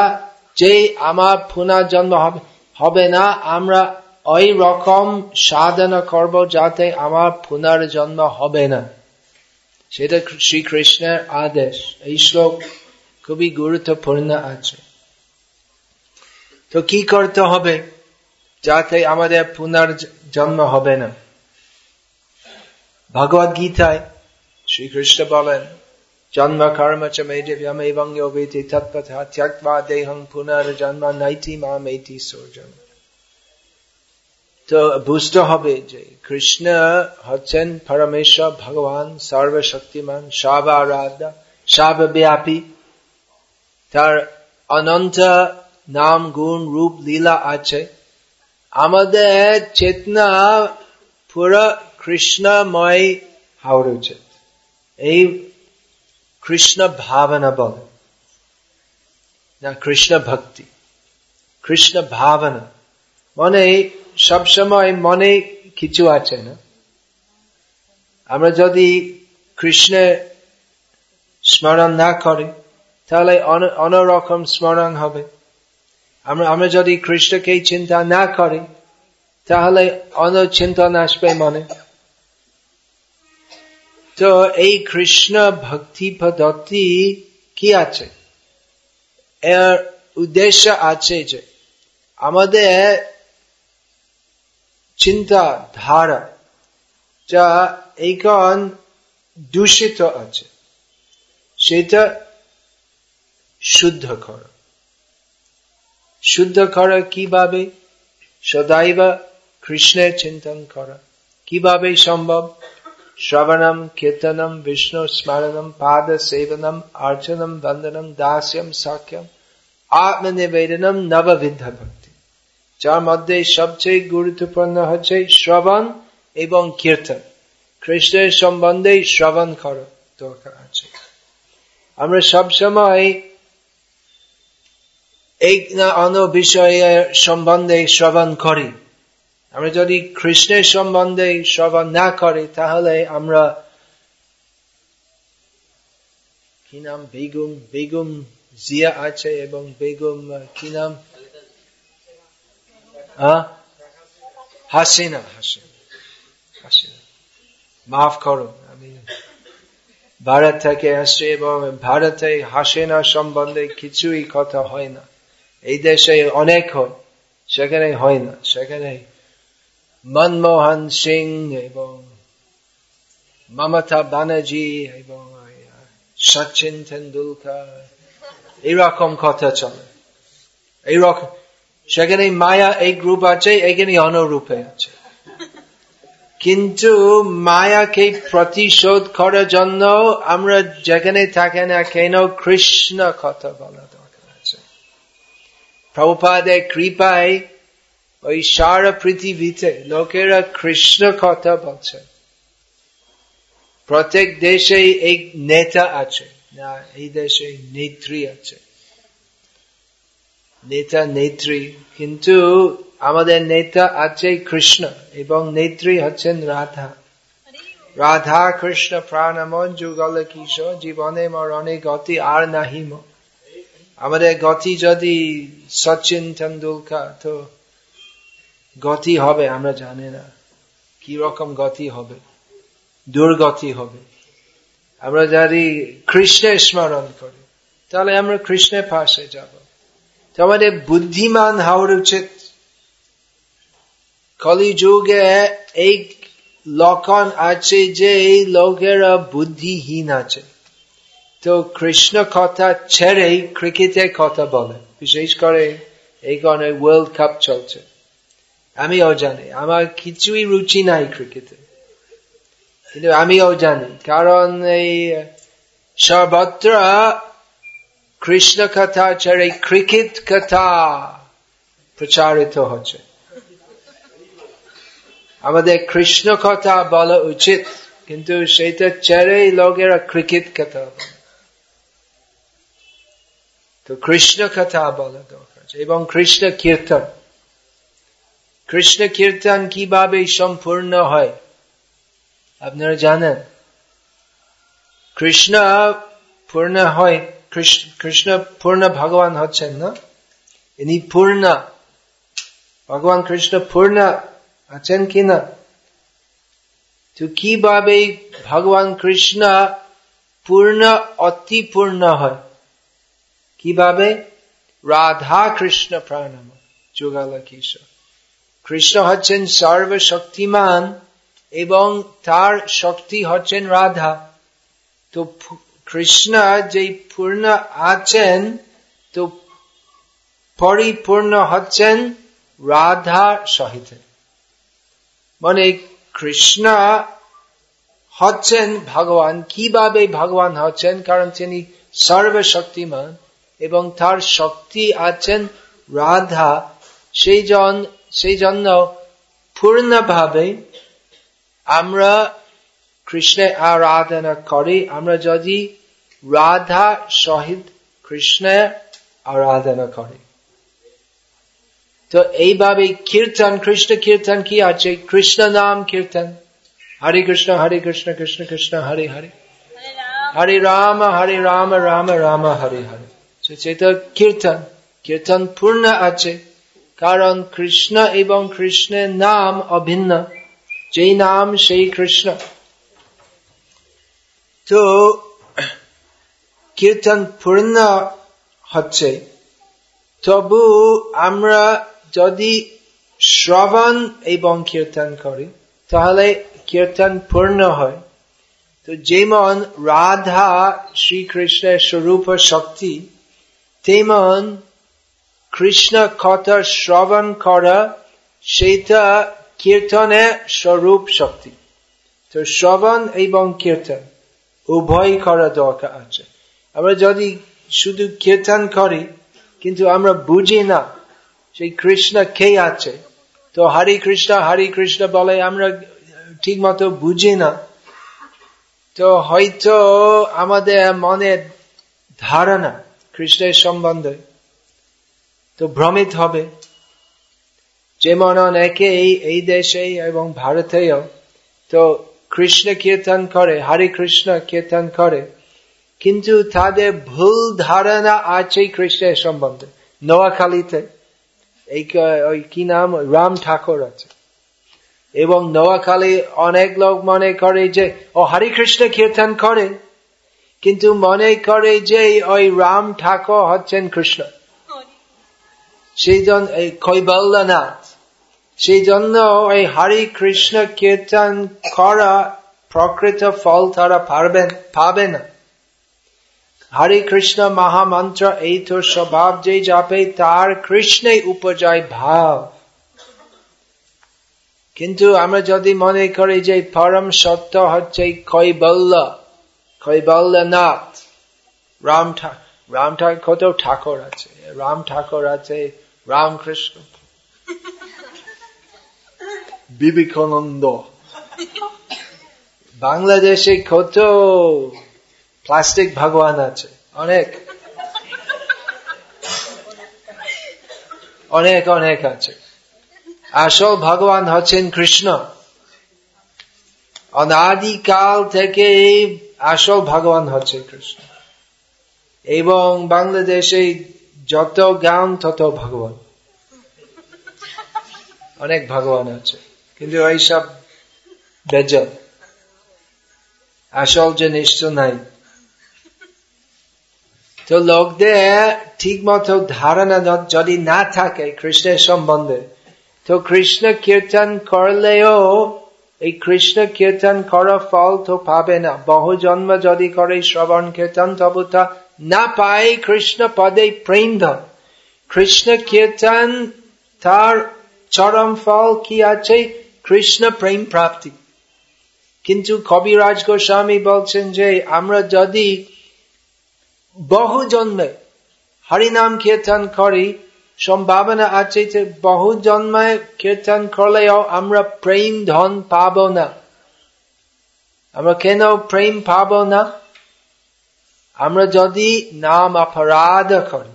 যা আমার পুনর্জন্ম হবে হবে না, আমরা ওই রকম সাধনা করব যাতে আমার পুনর্জন্ম হবে না। সেটা শ্রীকৃষ্ণের আদেশ। এই শ্লোক খুবই গুরুত্বপূর্ণ আছে। তো কি করতে হবে যাতে আমাদের পুনর্জন্ম হবে না? ভগবত গীতায় শ্রীকৃষ্ণ বলেন জন্ম কর্ম ত্যক্বা দেহং পুনর্জন্ম নাইতি মাম এটি সর্জন তো বুঝতে হবে যে কৃষ্ণ হচ্ছেন পরমেশ্বর ভগবান সর্বশক্তিমান সর্বারাধা সর্বব্যাপী তার অনন্ত নাম গুণ রূপ লীলা আছে আমাদের চেতনা পুরো কৃষ্ণময় হওয়া এই কৃষ্ণ ভাবনা বলে না কৃষ্ণ ভক্তি কৃষ্ণ ভাবনা মনে সবসময় মনে কিছু আছে না? আমরা যদি কৃষ্ণ স্মরণ না করি, তাহলে অন্যরকম স্মরণ হবে। আমরা আমরা যদি কৃষ্ণকে চিন্তা না করি, তাহলে অন্য চিন্তন আসবে মনে। তো এই কৃষ্ণ ভক্তি পদ্ধতি কি আছে? এর উদ্দেশ্য আছে যে আমাদের চিন্তা ধারা যা এখন দূষিত আছে, সেটা শুদ্ধ করা। শুদ্ধ করা কীভাবে? সদাইব কৃষ্ণের চিন্তন করা। কীভাবে সম্ভব? শ্রবণম কীর্তনম বিষ্ণু স্মরণম পাদ সেবনম অর্চনম বন্দনম দাস্যম সাক্ষ্যম আত্মনিবেদনম নববিধ ভক্তি যার মধ্যে সবচেয়ে গুরুত্বপূর্ণ হচ্ছে শ্রবণ এবং কীর্তন কৃষ্ণের সম্বন্ধে শ্রবণ করা দরকার আছে আমরা সবসময় এক না অন্য বিষয়ের সম্বন্ধে শ্রবণ করি আমরা যদি কৃষ্ণের সম্বন্ধে শ্রবণ না করি, তাহলে আমরা কি নাম? বেগুম বেগুম জিয়া আছে এবং বেগুম কি নাম? হাসিনা হাসিনা হাসিনা। মাফ করো, আমি ভারত থেকে আসছে এবং ভারতে হাসিনা সম্বন্ধে কিছুই কথা হয় না। এই দেশে অনেক হয়, সেখানে হয় না, সেখানে মনমোহন সিং এবং মমতা ব্যানার্জি এবং সচিন তেন্ডুলকার এইরকম কথা চলে এইরকম সেখানে মায়া এই গ্রুপ আছে এখানে অনুরূপে আছে কিন্তু মায়াকে প্রতিশোধ করার জন্য আমরা যেখানে থাকি না কেন কৃষ্ণ কথা বলা দরকার আছে প্রভুপাদের কৃপায় ওই সারা পৃথিবীতে, লোকেরা কৃষ্ণ কথা বলছে। প্রত্যেক দেশে এক নেতা আছে, না, এই দেশে নেত্রী আছে। নেতা, নেত্রী, কিন্তু আমাদের নেতা আছে কৃষ্ণ, এবং নেত্রী হচ্ছেন রাধা। রাধা কৃষ্ণ প্রাণমন যুগল কিশোর জীবনে মরণে গতি আর নাহিম। আমাদের গতি যদি সচিন তেন্ডুলকার, তো গতি হবে, আমরা জানি না। কি রকম গতি হবে? দুর্গতি হবে। আমরা যদি কৃষ্ণের স্মরণ করি। তাহলে আমরা কৃষ্ণের পাশে যাব। তো আমাদের বুদ্ধিমান হওয়ার উচিত। কলিযুগে এই লক্ষণ আছে যে এই লোকেরা বুদ্ধিহীন আছে। তো কৃষ্ণ কথা ছেড়ে ক্রিকেটের কথা বলে। বিশেষ করে এই কারণে ওয়ার্ল্ড কাপ চলছে। আমিও জানি আমার কিছুই রুচি নাই ক্রিকেটে কিন্তু আমিও জানি কারণ এই, সর্বত্র কৃষ্ণ কথা ছেড়ে ক্রিকেট কথা প্রচারিত হচ্ছে। আমাদের কৃষ্ণ কথা বলা উচিত, কিন্তু সেটা ছেড়ে লোকেরা ক্রিকেট কথা তো কৃষ্ণ কথা বলা দরকার। এবং কৃষ্ণ কীর্তন। কৃষ্ণ কীর্তন কীভাবে সম্পূর্ণ হয়? আপনারা জানেন। কৃষ্ণ পূর্ণ হয় কৃষ্ণ পূর্ণ ভগবান হচ্ছেন, না? ইনি পূর্ণ। ভগবান কৃষ্ণ পূর্ণ আছেন কিনা তো কীভাবে ভগবান কৃষ্ণ পূর্ণ, অতি পূর্ণ হয়? কীভাবে রাধা কৃষ্ণ প্রাণাম, যুগাল কিশোর। কৃষ্ণ হচ্ছেন সর্বশক্তিমান এবং তার শক্তি হচ্ছেন রাধা। তো কৃষ্ণ যে পূর্ণ আছেন, তো পরিপূর্ণ হচ্ছেন রাধা সহিত। মানে কৃষ্ণ হচ্ছেন ভগবান, কীভাবে ভগবান হচ্ছেন? কারণ তিনি সর্বশক্তিমান এবং তার শক্তি আছেন রাধা। সেই জন সেই জন্য পূর্ণভাবে আমরা কৃষ্ণের আরাধনা করি। আমরা যদি রাধা সহিত কৃষ্ণের আরাধনা করি। তো এইভাবে কীর্তন, কৃষ্ণ কীর্তন কি আছে? কৃষ্ণ নাম কীর্তন। হরে কৃষ্ণ হরে কৃষ্ণ কৃষ্ণ কৃষ্ণ, হরে হরে। হরে রাম হরে রাম রাম রাম, হরে হরে। সেটা কীর্তন। কীর্তন পূর্ণ আছে। কারণ কৃষ্ণ এবং কৃষ্ণের নাম অভিন্ন। যেই নাম, সেই কৃষ্ণ। তো, কীর্তন পূর্ণ হচ্ছে। তবু আমরা যদি শ্রবণ এবং কীর্তন করি, তাহলে কীর্তন পূর্ণ হয়। তো যেমন রাধা শ্রীকৃষ্ণের স্বরূপ শক্তি, তেমন কৃষ্ণ কথা শ্রবণ করা সেটা কীর্তনের স্বরূপ শক্তি তো শ্রবণ এবং কীর্তন উভয় করা দরকার আছে আমরা যদি শুধু কীর্তন করি কিন্তু আমরা বুঝি না সেই কৃষ্ণ কে আছে তো হরে কৃষ্ণ হরে কৃষ্ণ বলে আমরা ঠিক মতো বুঝি না তো হয়তো আমাদের মনে ধারণা কৃষ্ণের সম্বন্ধে তো ভ্রমিত হবে। যেমন অনেকে এই দেশে এবং ভারতেও, তো কৃষ্ণ কীর্তন করে, হরে কৃষ্ণ কীর্তন করে, কিন্তু তাদের ভুল ধারণা আছে কৃষ্ণের সম্বন্ধে। নোয়াখালীতে, এই কি নাম? রাম ঠাকুর আছে। এবং নোয়াখালী অনেক লোক মনে করে যে, ও হরে কৃষ্ণ কীর্তন করে, কিন্তু মনে করে যে, ওই রাম ঠাকুর হচ্ছেন কৃষ্ণ। সেই জন্য এই কৈবল্যনাথ, সেই জন্য ওই হরে কৃষ্ণ কীর্তন করা প্রকৃত ফল তারা পারবেন পাবে না হরে কৃষ্ণ মহামন্ত্র, এই তো স্বভাব যে যাবে তার কৃষ্ণে উপজয় ভাব। কিন্তু আমরা যদি মনে করি যে পরম সত্য হচ্ছে কৈবল্য, কৈবল্যনাথ, রাম ঠাকুর রাম ঠাকুর কত ঠাকুর আছে, রাম ঠাকুর আছে রামকৃষ্ণ বিবেকানন্দ বাংলাদেশে কত প্লাস্টিক ভগবান আছে অনেক অনেক অনেক আছে আসল ভগবান হচ্ছেন কৃষ্ণ অনাদিকাল থেকে আসল ভগবান হচ্ছে কৃষ্ণ এবং বাংলাদেশে যত জ্ঞান, তত ভগবান। অনেক ভগবান আছে। কিন্তু এইসব বেজল। আসল জিনিস তো নাই। তো লোকদের ঠিক মতো ধারণা যদি না থাকে কৃষ্ণের সম্বন্ধে, তো কৃষ্ণ কীর্তন করলেও, এই কৃষ্ণ কীর্তন করা ফল তো পাবে না। বহু জন্ম যদি করে শ্রবণ কীর্তন, তবু তা না পায় কৃষ্ণ পদে প্রেম কৃষ্ণ কীর্তন তার চরম ফল কি আছে কৃষ্ণ প্রেম প্রাপ্তি কিন্তু কবিরাজ গোস্বামী বলছেন যে আমরা যদি বহু জন্মে হরিনাম কীর্তন করি সম্ভাবনা আছে যে বহু জন্মে কীর্তন করলেও আমরা প্রেম ধন পাব না আমরা কেন প্রেম পাব না আমরা যদি নাম অপরাধ করি,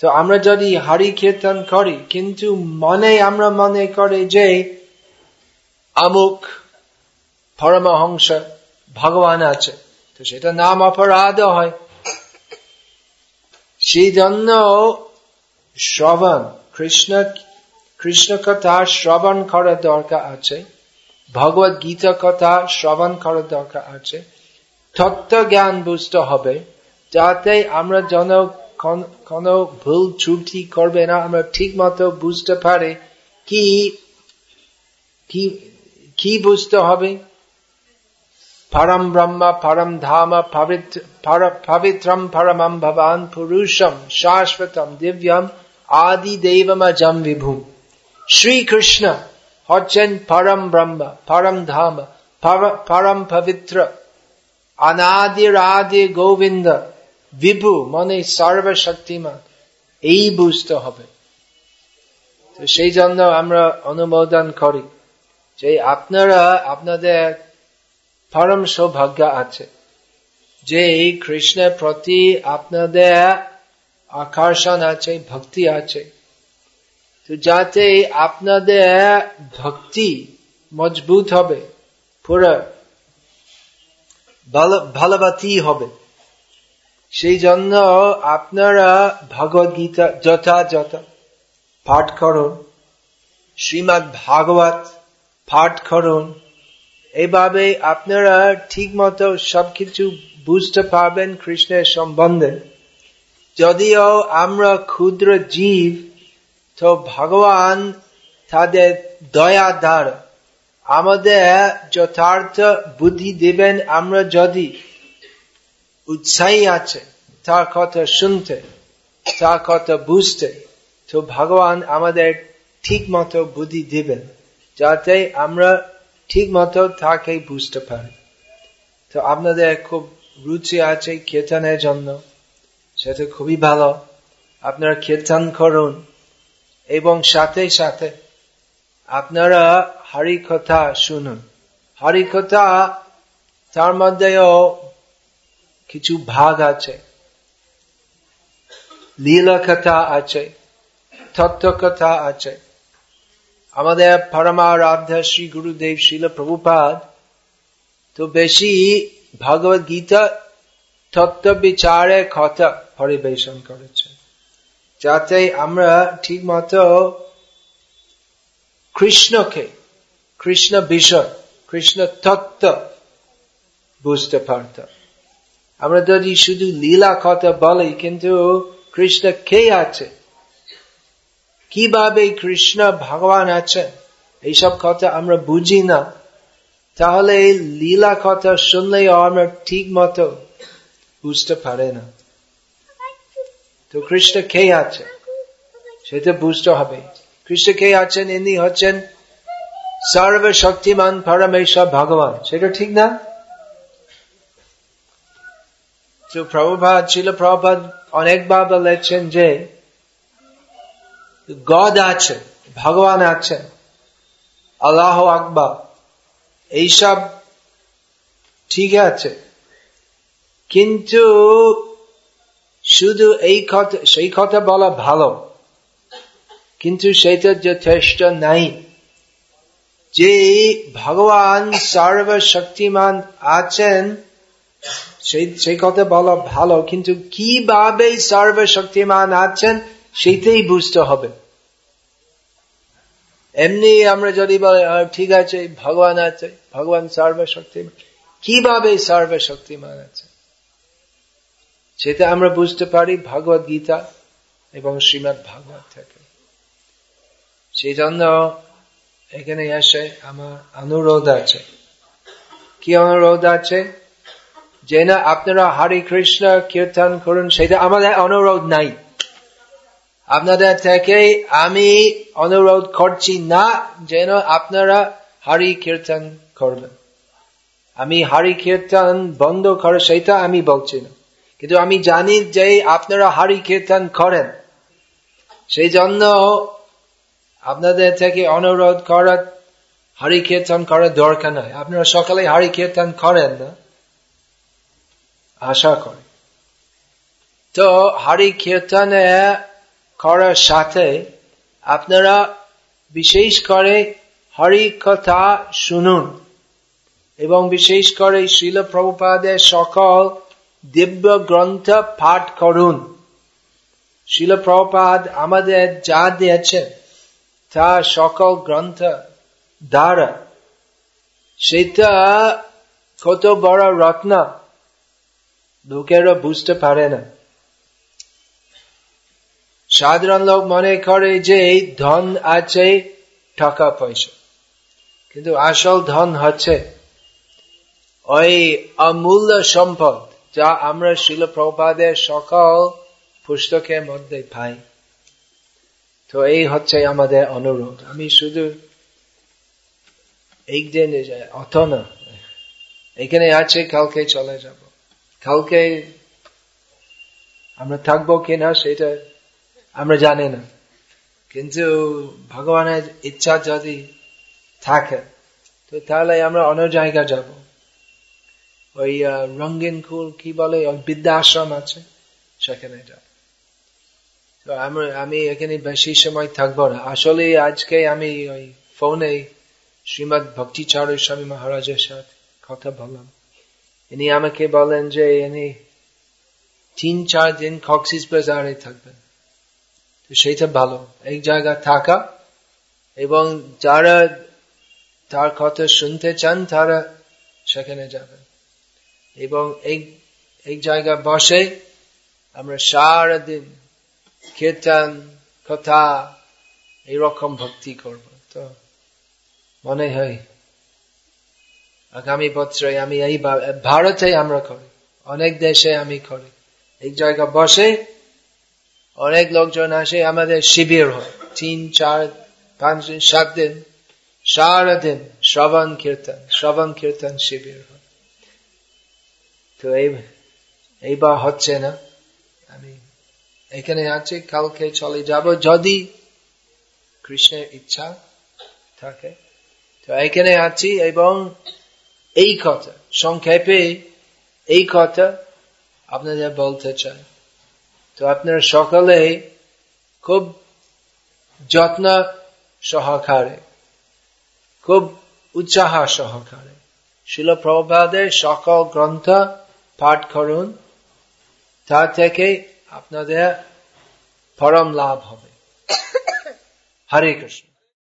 তো আমরা যদি হরি কীর্তন করি, কিন্তু মনে আমরা মনে করে যে আমুক পরমহংস ভগবান আছে, তো সেটা নাম অপরাধ হয়। সেই জন্য শ্রবণ, কৃষ্ণ কৃষ্ণ কথা শ্রবণ করার দরকার আছে ভগবত গীতা কথা শ্রবণ করার দরকার আছে। তত্ত্ব জ্ঞান বুঝতে হবে, যাতে আমরা যেন কোন ভুল ত্রুটি করবে না, আমরা ঠিক মতো বুঝতে পারে কি কি বুঝতে হবে। পরম ব্রহ্ম, পরম ধাম পবিত্রম পরমম ভবান পুরুষম, শাশ্বতম দিব্যম আদি দেবমজম বিভু শ্রীকৃষ্ণ হচ্ছেন পরম ব্রহ্ম, পরম ধাম পরম পবিত্র আদি গোবিন্দ বিভু মনে সর্বশক্তিমান এই বুঝতে হবে। সেই জন্য আমরা অনুমোদন করি যে আপনারা আপনাদের পরম সৌভাগ্য আছে যে এই কৃষ্ণের প্রতি আপনাদের আকর্ষণ আছে, ভক্তি আছে। তো যাতে আপনাদের ভক্তি মজবুত হবে পুরো ভালোবাতি হবে। সেই জন্য আপনারা ভগবত গীতা যথাযথ পাঠ করুন শ্রীমৎ ভাগবত পাঠ করুন। এইভাবে আপনারা ঠিক মতো সবকিছু বুঝতে পারবেন কৃষ্ণের সম্বন্ধে। যদিও আমরা ক্ষুদ্র জীব, তো ভগবান তাদের দয়া দ্বারা আমাদের যথার্থ বুদ্ধি দেবেন আমরা যদি উৎসাহী আছে, তার কথা শুনতে, তার কথা বুঝতে, তো ভগবান আমাদের ঠিক মতো বুদ্ধি দিবেন, যাতে আমরা ঠিক মতো তাকে বুঝতে পারি। তো আপনাদের খুব রুচি আছে কীর্তনের জন্য, সেটা খুবই ভালো। আপনারা কীর্তন করুন, এবং সাথে সাথে আপনারা হরি কথা শুনুন হরি কথা তার মধ্যেও কিছু ভাগ আছে। লীলা কথা আছে তত্ত্ব কথা আছে। আমাদের পরমারাধ্য শ্রী গুরুদেব শিল প্রভুপাদ তো বেশি ভগবত গীতা তত্ত্ব বিচারে কথা পরিবেশন করেছে। যাতে আমরা ঠিক মতো কৃষ্ণকে কৃষ্ণ বিষয় কৃষ্ণ তত্ত্ব বুঝতে পারতাম আমরা যদি শুধু লীলা কথা বলি, কিন্তু কৃষ্ণ কে আছে কীভাবে কৃষ্ণ ভগবান আছেন? এইসব কথা আমরা বুঝি না। তাহলে লীলা কথা শুনলেও আমরা ঠিক মতো বুঝতে পারে না। তো কৃষ্ণ কে আছে সেটা বুঝতে হবে। কৃষ্ণ কে আছেন? ইনি হচ্ছেন সর্বশক্তিমান পরমেশ্বর ভগবান। সেটা ঠিক না? তো প্রভুপাত ছিল প্রভুপাত অনেকবার বলেছেন যে আছে, ভগবান আল্লাহ আকবর, এইসব ঠিক আছে। কিন্তু শুধু এই কথা, সেই কথা বলা ভালো। কিন্তু সেটা যথেষ্ট নাই। যে ভগবান সর্বশক্তিমান আছেন, সেই সেই কথা বলা ভালো, কিন্তু কীভাবে সর্বশক্তিমান আছেন সেইটাই বুঝতে হবে। এমনি আমরা যদি বলে ঠিক আছে, ভগবান আছে, ভগবান সর্বশক্তিমান। কীভাবে সর্বশক্তিমান আছে? সেটা আমরা বুঝতে পারি ভগবত গীতা এবং শ্রীমৎ ভাগবত থেকে। সেই জন্য এখানে এসে আমার অনুরোধ আছে। কি অনুরোধ আছে? যে না, আপনারা হরে কৃষ্ণ কীর্তন করুন, সেটা আমাদের অনুরোধ নাই। আপনাদের থেকে আমি অনুরোধ করছি না যেন আপনারা হরি কীর্তন করবেন। আমি হরি কীর্তন বন্ধ করে সেটা আমি বলছি না। কিন্তু আমি জানি যে আপনারা হরি কীর্তন করেন। সেই জন্য আপনাদের থেকে অনুরোধ করার হরি কীর্তন করার দরকার নয় আপনারা সকালে হরি কীর্তন করেন না। আশা করি। তো হরি কীর্তনে করার সাথে আপনারা বিশেষ করে হরি কথা শুনুন এবং বিশেষ করে শিল প্রভুপাদের সকল দিব্য গ্রন্থ পাঠ করুন। শিল প্রভুপাদ আমাদের যা দিয়েছেন তা সকল গ্রন্থ দ্বারা সেটা কত বড় রত্ন লোকেরা বুঝতে পারে না। সাধারণ লোক মনে করে যে ধন আছে টাকা পয়সা, কিন্তু আসল ধন হচ্ছে ওই অমূল্য সম্পদ যা আমরা শিল প্রপাদের সকল পুস্তকের মধ্যে পাই। তো এই হচ্ছে আমাদের অনুরোধ। আমি শুধু একদিন অত না এখানে আছে, কালকে চলে যাব। কালকে আমরা থাকব কিনা সেটা আমরা জানি না। কিন্তু ভগবানের ইচ্ছা যদি থাকে, তো তাহলে আমরা অন্য জায়গা যাব। ওই রঙ্গিন কুল কি বলে? ওই বৃদ্ধাশ্রম আছে, সেখানে যাব। তো আমি এখানে বেশি সময় থাকব না। আসলে আজকে আমি ওই ফোনে শ্রীমদ ভক্তিচার স্বামী মহারাজের সাথে কথা বললাম। ইনি আমাকে বলেন যে ইনি তিন, চার দিন কক্সিস বাজারে থাকবেন। তো সেটা ভালো, এক জায়গা থাকা এবং যারা তার কথা শুনতে চান, তারা সেখানে যাবেন। এবং এক জায়গা বসে আমরা সারাদিন কীর্তন কথা এইরকম ভক্তি করব। তো মনে হয়, আগামী বছরে আমি এই ভারতে আমরা করি, অনেক দেশে আমি করি। এক জায়গা বসে অনেক লোকজন আসে, আমাদের শিবির হয়। তিন, চার, পাঁচ দিন, সাত দিন সারাদিন শ্রবণ কীর্তন শ্রবণ কীর্তন শিবির হয়। তো এই এইবার হচ্ছে না। আমি এখানে আছি, কালকে চলে যাব যদি কৃষ্ণের ইচ্ছা থাকে। তো এখানে আছি এবং এই কথা, সংক্ষেপে এই কথা আপনাদের বলতে চাই। তো আপনার সকলে খুব যত্ন সহকারে, খুব উৎসাহ সহকারে শিল প্রভাদের সকল গ্রন্থ পাঠ করুন। তা থেকে আপনাদের পরম লাভ হবে। হরে কৃষ্ণ।